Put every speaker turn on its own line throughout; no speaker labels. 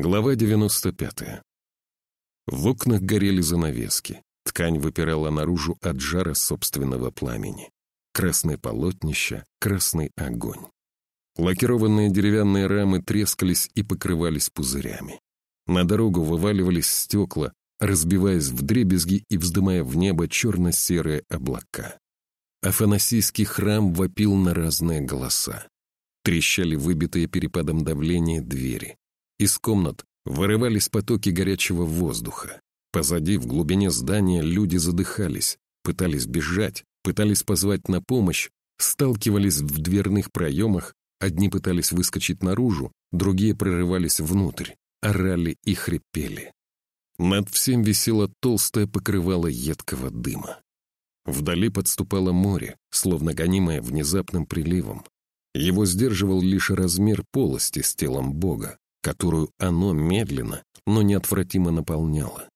Глава 95. В окнах горели занавески. Ткань выпирала наружу от жара собственного пламени. Красное полотнище, красный огонь. Лакированные деревянные рамы трескались и покрывались пузырями. На дорогу вываливались стекла, разбиваясь в дребезги и вздымая в небо черно-серые облака. Афанасийский храм вопил на разные голоса. Трещали выбитые перепадом давления двери. Из комнат вырывались потоки горячего воздуха. Позади, в глубине здания, люди задыхались, пытались бежать, пытались позвать на помощь, сталкивались в дверных проемах, одни пытались выскочить наружу, другие прорывались внутрь, орали и хрипели. Над всем висело толстое покрывало едкого дыма. Вдали подступало море, словно гонимое внезапным приливом. Его сдерживал лишь размер полости с телом Бога которую оно медленно, но неотвратимо наполняло.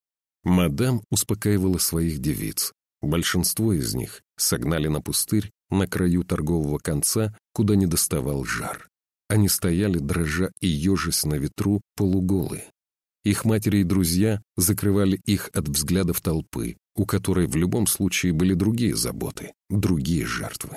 Мадам успокаивала своих девиц. Большинство из них согнали на пустырь на краю торгового конца, куда не доставал жар. Они стояли, дрожа и ежась на ветру, полуголые. Их матери и друзья закрывали их от взглядов толпы, у которой в любом случае были другие заботы, другие жертвы.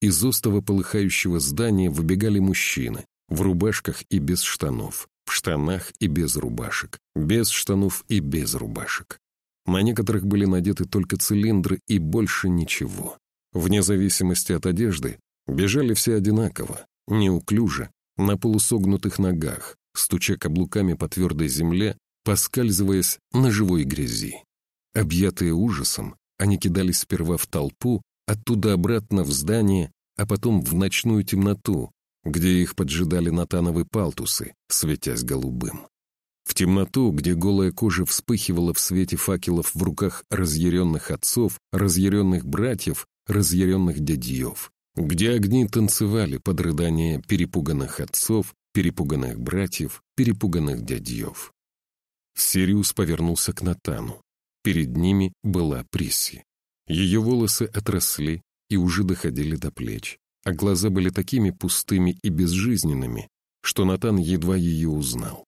Из остова полыхающего здания выбегали мужчины, в рубашках и без штанов, в штанах и без рубашек, без штанов и без рубашек. На некоторых были надеты только цилиндры и больше ничего. Вне зависимости от одежды бежали все одинаково, неуклюже, на полусогнутых ногах, стуча каблуками по твердой земле, поскальзываясь на живой грязи. Объятые ужасом, они кидались сперва в толпу, оттуда обратно в здание, а потом в ночную темноту, где их поджидали натановые палтусы, светясь голубым. В темноту, где голая кожа вспыхивала в свете факелов в руках разъяренных отцов, разъяренных братьев, разъяренных дядьев, где огни танцевали под рыдание перепуганных отцов, перепуганных братьев, перепуганных дядьев. Сириус повернулся к Натану. Перед ними была Присси. Ее волосы отросли и уже доходили до плеч а глаза были такими пустыми и безжизненными, что Натан едва ее узнал.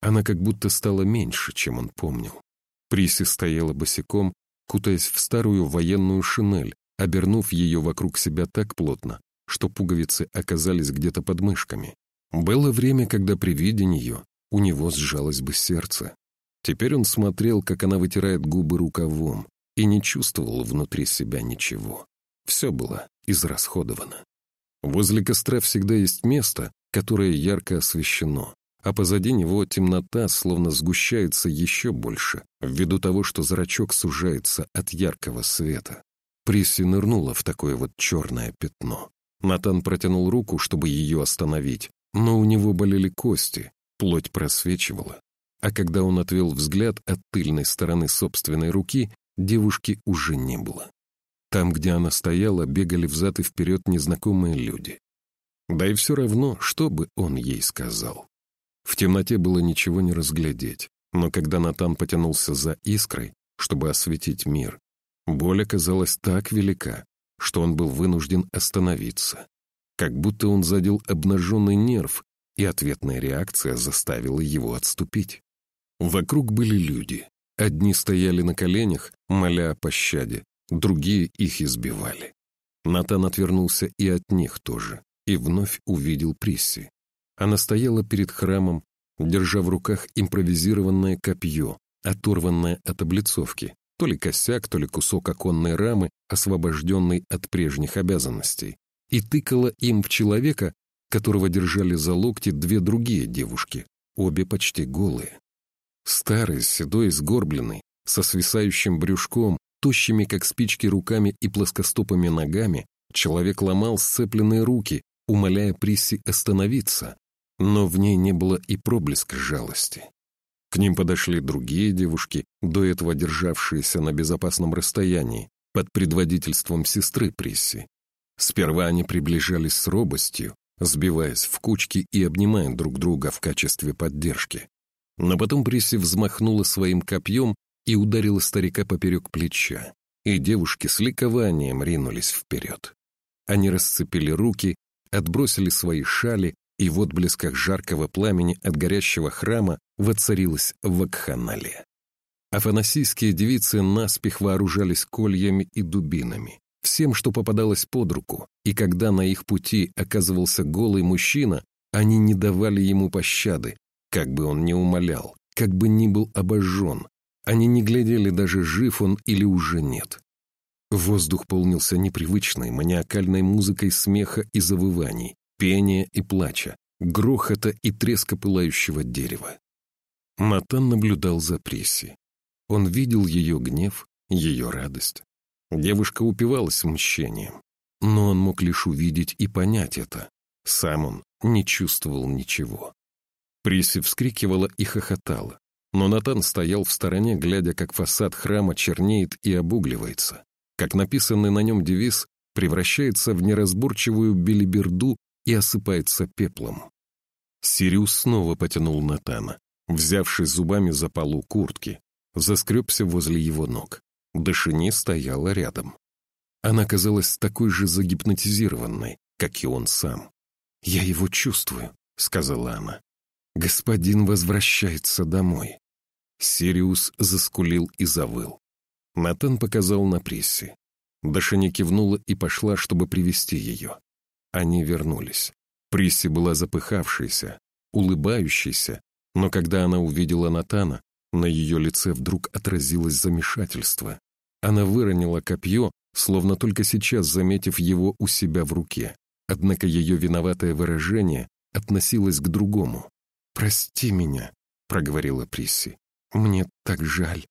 Она как будто стала меньше, чем он помнил. Приси стояла босиком, кутаясь в старую военную шинель, обернув ее вокруг себя так плотно, что пуговицы оказались где-то под мышками. Было время, когда при виде нее у него сжалось бы сердце. Теперь он смотрел, как она вытирает губы рукавом, и не чувствовал внутри себя ничего. Все было израсходовано. Возле костра всегда есть место, которое ярко освещено, а позади него темнота словно сгущается еще больше, ввиду того, что зрачок сужается от яркого света. Присси нырнула в такое вот черное пятно. Натан протянул руку, чтобы ее остановить, но у него болели кости, плоть просвечивала. А когда он отвел взгляд от тыльной стороны собственной руки, девушки уже не было. Там, где она стояла, бегали взад и вперед незнакомые люди. Да и все равно, что бы он ей сказал. В темноте было ничего не разглядеть, но когда Натан потянулся за искрой, чтобы осветить мир, боль оказалась так велика, что он был вынужден остановиться. Как будто он задел обнаженный нерв, и ответная реакция заставила его отступить. Вокруг были люди. Одни стояли на коленях, моля о пощаде, Другие их избивали. Натан отвернулся и от них тоже, и вновь увидел Присси. Она стояла перед храмом, держа в руках импровизированное копье, оторванное от облицовки, то ли косяк, то ли кусок оконной рамы, освобожденный от прежних обязанностей, и тыкала им в человека, которого держали за локти две другие девушки, обе почти голые. Старый, седой, сгорбленный, со свисающим брюшком, Тощими, как спички, руками и плоскостопыми ногами человек ломал сцепленные руки, умоляя Присси остановиться, но в ней не было и проблеска жалости. К ним подошли другие девушки, до этого державшиеся на безопасном расстоянии, под предводительством сестры Присси. Сперва они приближались с робостью, сбиваясь в кучки и обнимая друг друга в качестве поддержки. Но потом Присси взмахнула своим копьем и ударила старика поперек плеча, и девушки с ликованием ринулись вперед. Они расцепили руки, отбросили свои шали и в отблесках жаркого пламени от горящего храма воцарилась вакханалия. Афанасийские девицы наспех вооружались кольями и дубинами, всем, что попадалось под руку, и когда на их пути оказывался голый мужчина, они не давали ему пощады, как бы он ни умолял, как бы ни был обожжен. Они не глядели даже, жив он или уже нет. Воздух полнился непривычной, маниакальной музыкой смеха и завываний, пения и плача, грохота и треска пылающего дерева. Матан наблюдал за Пресси. Он видел ее гнев, ее радость. Девушка упивалась мщением, но он мог лишь увидеть и понять это. Сам он не чувствовал ничего. Приси вскрикивала и хохотала, но Натан стоял в стороне, глядя, как фасад храма чернеет и обугливается, как написанный на нем девиз превращается в неразборчивую белиберду и осыпается пеплом. Сириус снова потянул Натана, взявшись зубами за полу куртки, заскребся возле его ног. Дашини стояла рядом. Она казалась такой же загипнотизированной, как и он сам. «Я его чувствую», — сказала она. «Господин возвращается домой». Сириус заскулил и завыл. Натан показал на прессе. Дашини кивнула и пошла, чтобы привести ее. Они вернулись. Присси была запыхавшейся, улыбающейся, но когда она увидела Натана, на ее лице вдруг отразилось замешательство. Она выронила копье, словно только сейчас заметив его у себя в руке. Однако ее виноватое выражение относилось к другому. «Прости меня», — проговорила Присси. «Мне так жаль».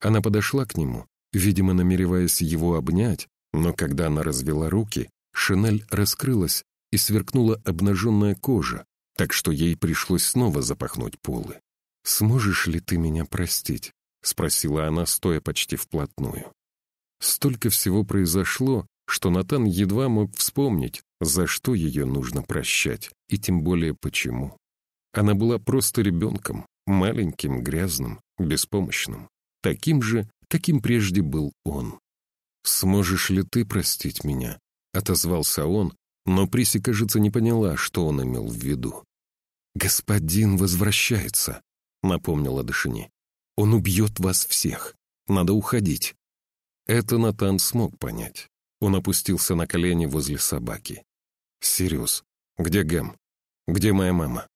Она подошла к нему, видимо, намереваясь его обнять, но когда она развела руки, шинель раскрылась и сверкнула обнаженная кожа, так что ей пришлось снова запахнуть полы. «Сможешь ли ты меня простить?» — спросила она, стоя почти вплотную. Столько всего произошло, что Натан едва мог вспомнить, за что ее нужно прощать, и тем более почему. Она была просто ребенком, маленьким, грязным, беспомощным, таким же, каким прежде был он. «Сможешь ли ты простить меня?» — отозвался он, но Приси, кажется, не поняла, что он имел в виду. «Господин возвращается», напомнила Дашини. «Он убьет вас всех. Надо уходить». Это Натан смог понять. Он опустился на колени возле собаки. «Сириус, где Гэм? Где моя мама?»